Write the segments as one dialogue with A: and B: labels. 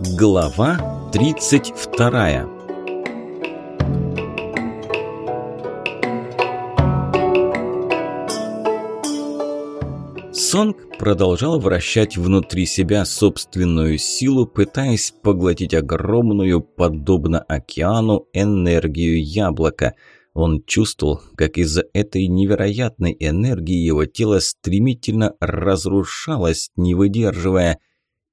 A: Глава 32 Сонг продолжал вращать внутри себя собственную силу, пытаясь поглотить огромную, подобно океану, энергию яблока – он чувствовал, как из-за этой невероятной энергии его тело стремительно разрушалось, не выдерживая.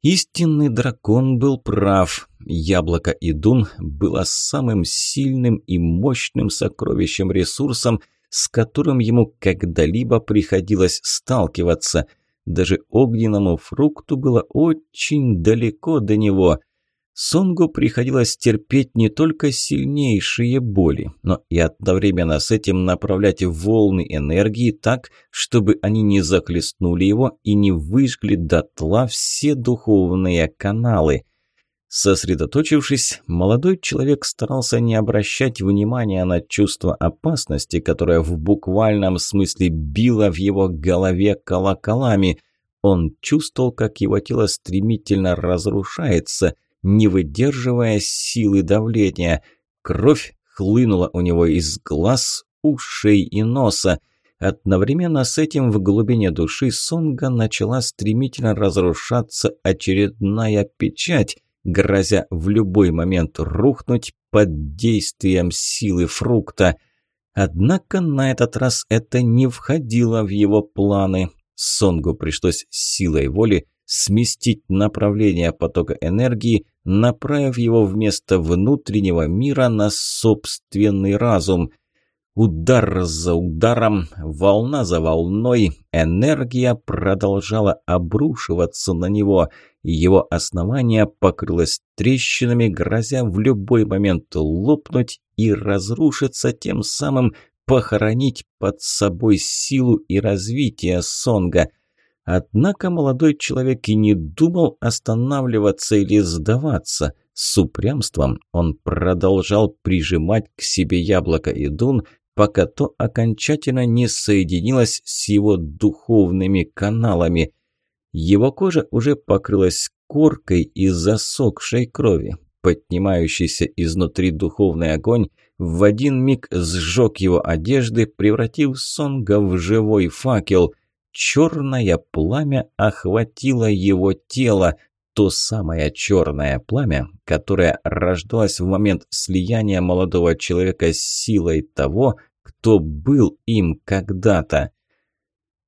A: Истинный дракон был прав. Яблоко Идун было самым сильным и мощным сокровищем-ресурсом, с которым ему когда-либо приходилось сталкиваться. Даже огненному фрукту было очень далеко до него – Сонгу приходилось терпеть не только сильнейшие боли, но и одновременно с этим направлять волны энергии так, чтобы они не захлестнули его и не выжгли дотла все духовные каналы. Сосредоточившись, молодой человек старался не обращать внимания на чувство опасности, которое в буквальном смысле било в его голове колоколами. Он чувствовал, как его тело стремительно разрушается – не выдерживая силы давления. Кровь хлынула у него из глаз, ушей и носа. Одновременно с этим в глубине души Сонга начала стремительно разрушаться очередная печать, грозя в любой момент рухнуть под действием силы фрукта. Однако на этот раз это не входило в его планы. Сонгу пришлось силой воли сместить направление потока энергии, направив его вместо внутреннего мира на собственный разум. Удар за ударом, волна за волной, энергия продолжала обрушиваться на него, и его основание покрылось трещинами, грозя в любой момент лопнуть и разрушиться, тем самым похоронить под собой силу и развитие Сонга – Однако молодой человек и не думал останавливаться или сдаваться. С упрямством он продолжал прижимать к себе яблоко и дун, пока то окончательно не соединилось с его духовными каналами. Его кожа уже покрылась коркой из засохшей крови. Поднимающийся изнутри духовный огонь в один миг сжег его одежды, превратив Сонга в живой факел – черное пламя охватило его тело, то самое черное пламя, которое рождалось в момент слияния молодого человека с силой того, кто был им когда-то.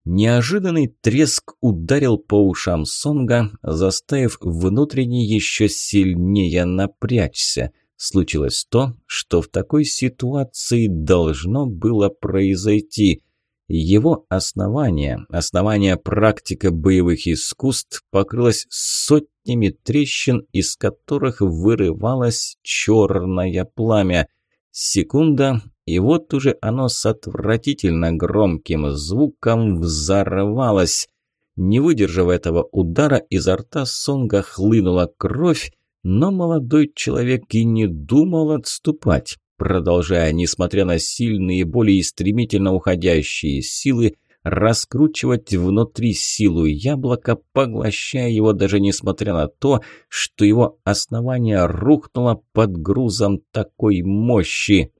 A: Неожиданный треск ударил по ушам Сонга, заставив внутренне еще сильнее напрячься. Случилось то, что в такой ситуации должно было произойти. Его основание, основание практика боевых искусств покрылось сотнями трещин, из которых вырывалось черное пламя. Секунда, и вот уже оно с отвратительно громким звуком взорвалось. Не выдержав этого удара, изо рта Сонга хлынула кровь, но молодой человек и не думал отступать продолжая, несмотря на сильные боли и стремительно уходящие силы, раскручивать внутри силу яблока, поглощая его даже несмотря на то, что его основание рухнуло под грузом такой мощи.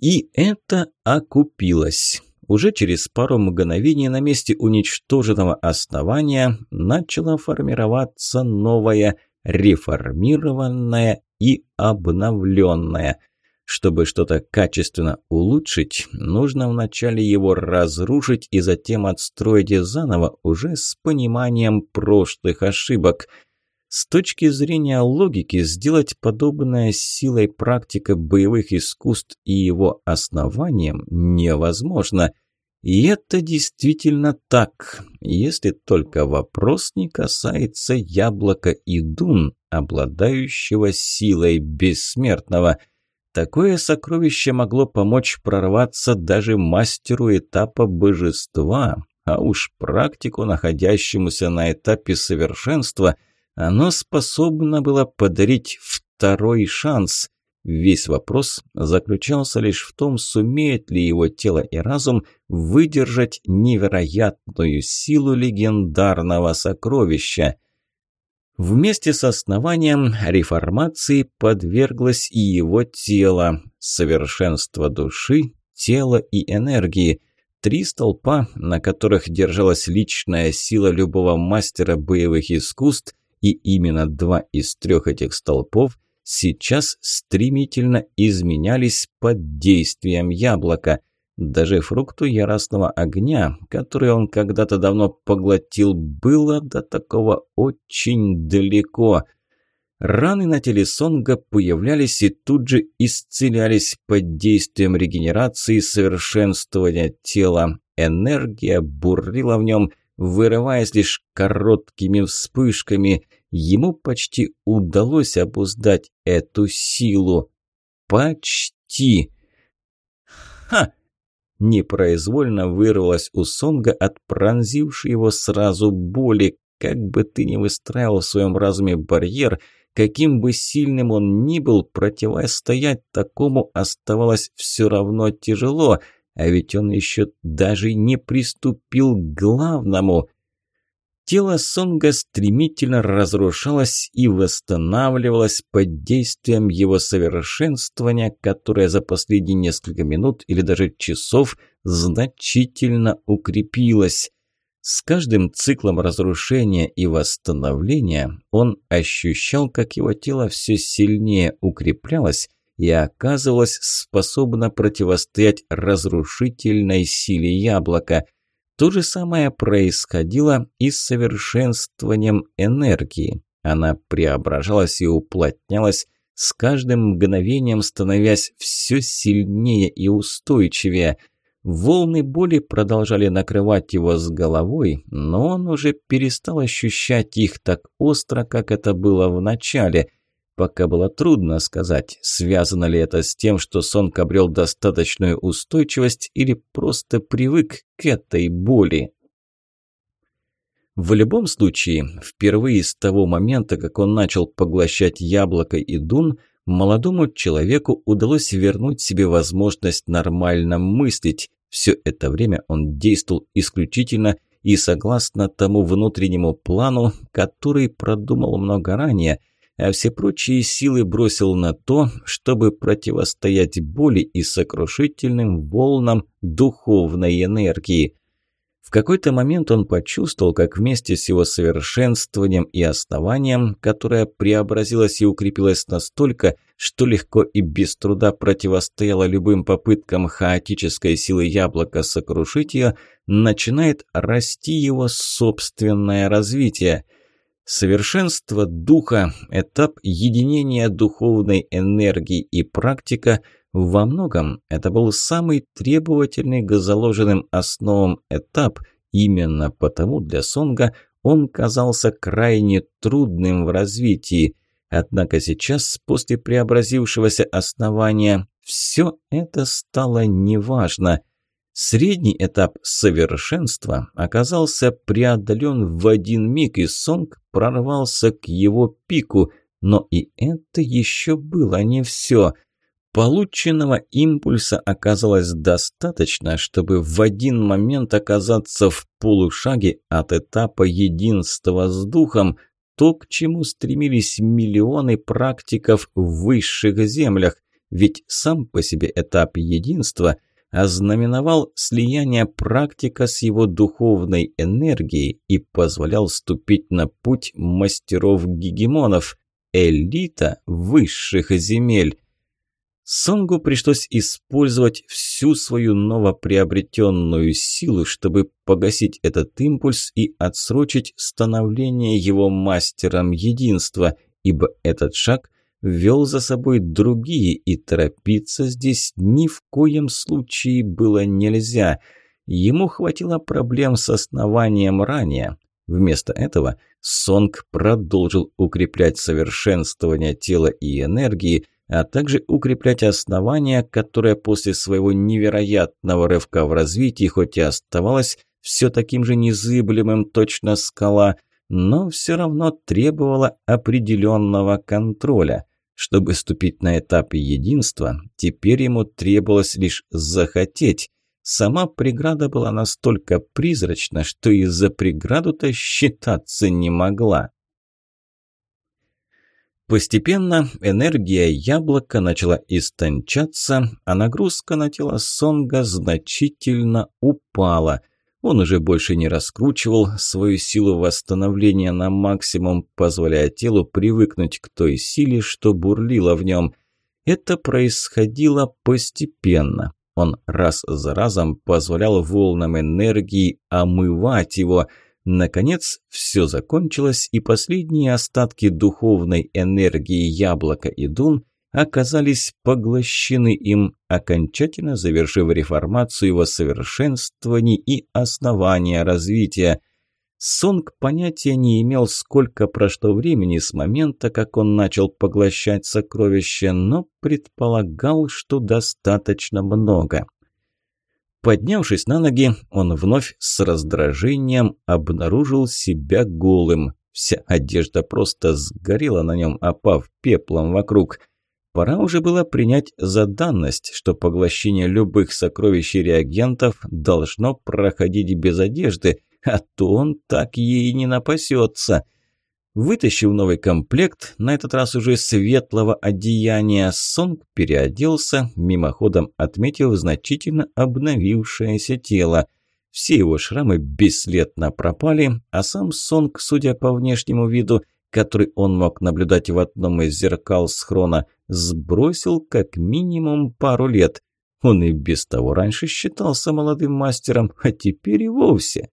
A: И это окупилось. Уже через пару мгновений на месте уничтоженного основания начало формироваться новое реформированное и обновленное. Чтобы что-то качественно улучшить, нужно вначале его разрушить и затем отстроить заново уже с пониманием прошлых ошибок. С точки зрения логики, сделать подобное силой практика боевых искусств и его основанием невозможно – и это действительно так, если только вопрос не касается яблока Идун, обладающего силой бессмертного. Такое сокровище могло помочь прорваться даже мастеру этапа божества, а уж практику, находящемуся на этапе совершенства, оно способно было подарить второй шанс. Весь вопрос заключался лишь в том, сумеет ли его тело и разум выдержать невероятную силу легендарного сокровища. Вместе с основанием реформации подверглось и его тело, совершенство души, тела и энергии – Три столпа, на которых держалась личная сила любого мастера боевых искусств, и именно два из трех этих столпов сейчас стремительно изменялись под действием яблока. Даже фрукту яростного огня, который он когда-то давно поглотил, было до такого очень далеко. Раны на теле Сонга появлялись и тут же исцелялись под действием регенерации и совершенствования тела. Энергия бурлила в нем, вырываясь лишь короткими вспышками – ему почти удалось обуздать эту силу. Почти. Ха! Непроизвольно вырвалось у Сонга от пронзившей его сразу боли, как бы ты ни выстраивал в своем разуме барьер, каким бы сильным он ни был, противостоять такому оставалось все равно тяжело, а ведь он еще даже не приступил к главному. Тело Сонга стремительно разрушалось и восстанавливалось под действием его совершенствования, которое за последние несколько минут или даже часов значительно укрепилось. С каждым циклом разрушения и восстановления он ощущал, как его тело все сильнее укреплялось и оказывалось способно противостоять разрушительной силе яблока. То же самое происходило и с совершенствованием энергии. Она преображалась и уплотнялась, с каждым мгновением становясь все сильнее и устойчивее. Волны боли продолжали накрывать его с головой, но он уже перестал ощущать их так остро, как это было в начале – Пока было трудно сказать, связано ли это с тем, что Сонг обрел достаточную устойчивость или просто привык к этой боли. В любом случае, впервые с того момента, как он начал поглощать яблоко и дун, молодому человеку удалось вернуть себе возможность нормально мыслить. Все это время он действовал исключительно и согласно тому внутреннему плану, который продумал много ранее – а все прочие силы бросил на то, чтобы противостоять боли и сокрушительным волнам духовной энергии. В какой-то момент он почувствовал, как вместе с его совершенствованием и основанием, которое преобразилось и укрепилось настолько, что легко и без труда противостояло любым попыткам хаотической силы яблока сокрушить ее, начинает расти его собственное развитие – Совершенство духа, этап единения духовной энергии и практика во многом это был самый требовательный к заложенным основам этап, именно потому для Сонга он казался крайне трудным в развитии. Однако сейчас, после преобразившегося основания, все это стало неважно – Средний этап совершенства оказался преодолен в один миг, и Сонг прорвался к его пику, но и это еще было не все. Полученного импульса оказалось достаточно, чтобы в один момент оказаться в полушаге от этапа единства с духом, то, к чему стремились миллионы практиков в высших землях, ведь сам по себе этап единства – ознаменовал слияние практика с его духовной энергией и позволял ступить на путь мастеров-гегемонов, элита высших земель. Сонгу пришлось использовать всю свою новоприобретенную силу, чтобы погасить этот импульс и отсрочить становление его мастером единства, ибо этот шаг вел за собой другие, и торопиться здесь ни в коем случае было нельзя. Ему хватило проблем с основанием ранее. Вместо этого Сонг продолжил укреплять совершенствование тела и энергии, а также укреплять основание, которое после своего невероятного рывка в развитии, хоть и оставалось все таким же незыблемым, точно скала, но все равно требовало определенного контроля – чтобы ступить на этап единства, теперь ему требовалось лишь захотеть. Сама преграда была настолько призрачна, что и за преграду-то считаться не могла. Постепенно энергия яблока начала истончаться, а нагрузка на тело Сонга значительно упала – он уже больше не раскручивал свою силу восстановления на максимум, позволяя телу привыкнуть к той силе, что бурлила в нем. Это происходило постепенно. Он раз за разом позволял волнам энергии омывать его. Наконец, все закончилось, и последние остатки духовной энергии яблока и дун – оказались поглощены им, окончательно завершив реформацию во совершенствовании и основания развития. Сонг понятия не имел, сколько прошло времени с момента, как он начал поглощать сокровища, но предполагал, что достаточно много. Поднявшись на ноги, он вновь с раздражением обнаружил себя голым. Вся одежда просто сгорела на нем, опав пеплом вокруг – Пора уже было принять за данность, что поглощение любых сокровищ и реагентов должно проходить без одежды, а то он так ей не напасется. Вытащив новый комплект, на этот раз уже светлого одеяния, Сонг переоделся, мимоходом отметив значительно обновившееся тело. Все его шрамы бесследно пропали, а сам Сонг, судя по внешнему виду, – который он мог наблюдать в одном из зеркал схрона, сбросил как минимум пару лет. Он и без того раньше считался молодым мастером, а теперь и вовсе.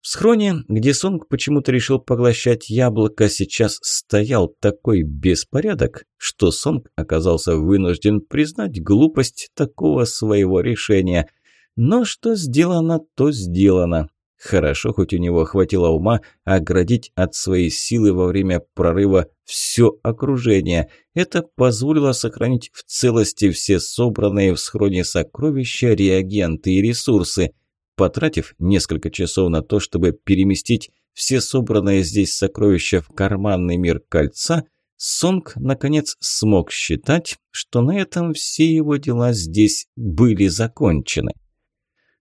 A: В схроне, где Сонг почему-то решил поглощать яблоко, сейчас стоял такой беспорядок, что Сонг оказался вынужден признать глупость такого своего решения. Но что сделано, то сделано. Хорошо, хоть у него хватило ума оградить от своей силы во время прорыва все окружение. Это позволило сохранить в целости все собранные в схроне сокровища, реагенты и ресурсы. Потратив несколько часов на то, чтобы переместить все собранные здесь сокровища в карманный мир кольца, Сонг, наконец, смог считать, что на этом все его дела здесь были закончены.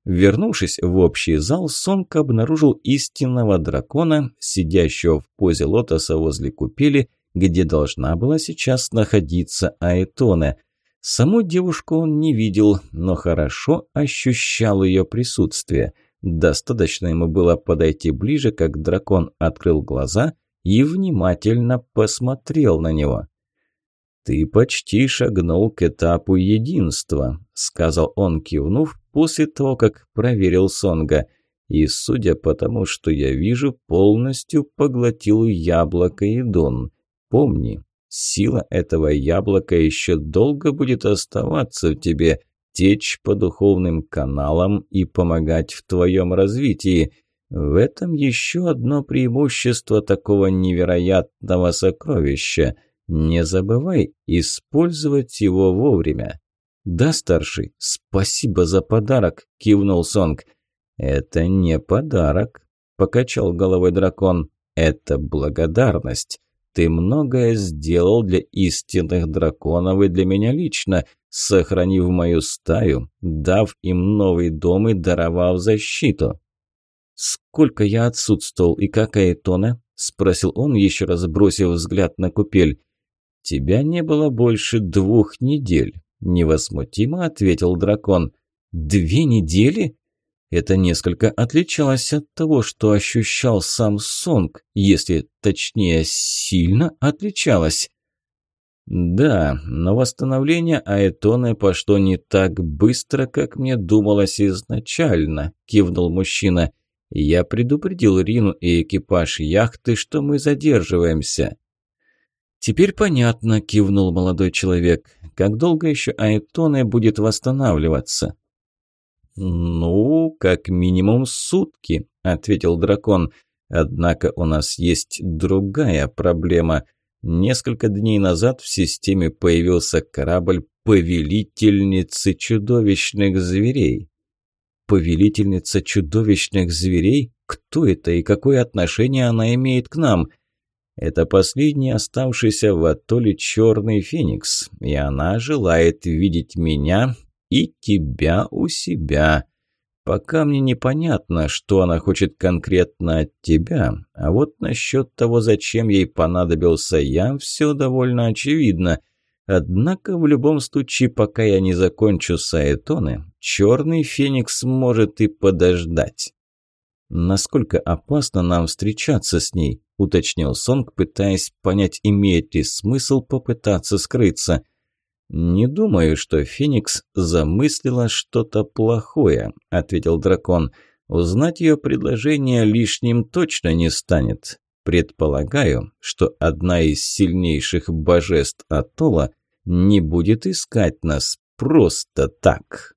A: Вернувшись в общий зал, Сонг обнаружил истинного дракона, сидящего в позе лотоса возле купели, где должна была сейчас находиться Аэтона. Саму девушку он не видел, но хорошо ощущал ее присутствие. Достаточно ему было подойти ближе, как дракон открыл глаза и внимательно посмотрел на него. «Ты почти шагнул к этапу единства», – сказал он, кивнув, после того, как проверил Сонга. И, судя по тому, что я вижу, полностью поглотил яблоко и дон. Помни, сила этого яблока еще долго будет оставаться в тебе, течь по духовным каналам и помогать в твоем развитии. В этом еще одно преимущество такого невероятного сокровища. Не забывай использовать его вовремя. Да, старший, спасибо за подарок, кивнул Сонг. Это не подарок, покачал головой дракон. Это благодарность. Ты многое сделал для истинных драконов и для меня лично, сохранив мою стаю, дав им новый дом и даровав защиту. «Сколько я отсутствовал и какая Аэтона?» – спросил он, еще раз бросив взгляд на купель. «Тебя не было больше двух недель». Невозмутимо ответил дракон. «Две недели? Это несколько отличалось от того, что ощущал сам Сонг, если точнее, сильно отличалось». «Да, но восстановление Аэтоны пошло не так быстро, как мне думалось изначально», – кивнул мужчина. «Я предупредил Рину и экипаж яхты, что мы задерживаемся. «Теперь понятно», – кивнул молодой человек. «Как долго еще Айтоне будет восстанавливаться?» «Ну, как минимум сутки», – ответил дракон. «Однако у нас есть другая проблема. Несколько дней назад в системе появился корабль «Повелительницы чудовищных зверей». «Повелительница чудовищных зверей? Кто это и какое отношение она имеет к нам?» Это последний оставшийся в атолле черный феникс, и она желает видеть меня и тебя у себя. Пока мне непонятно, что она хочет конкретно от тебя, а вот насчет того, зачем ей понадобился я, все довольно очевидно. Однако в любом случае, пока я не закончу саэтоны, черный феникс может и подождать. Насколько опасно нам встречаться с ней? уточнил Сонг, пытаясь понять, имеет ли смысл попытаться скрыться. Не думаю, что Феникс замыслила что-то плохое, ответил дракон. Узнать ее предложение лишним точно не станет. Предполагаю, что одна из сильнейших божеств Атола не будет искать нас просто так.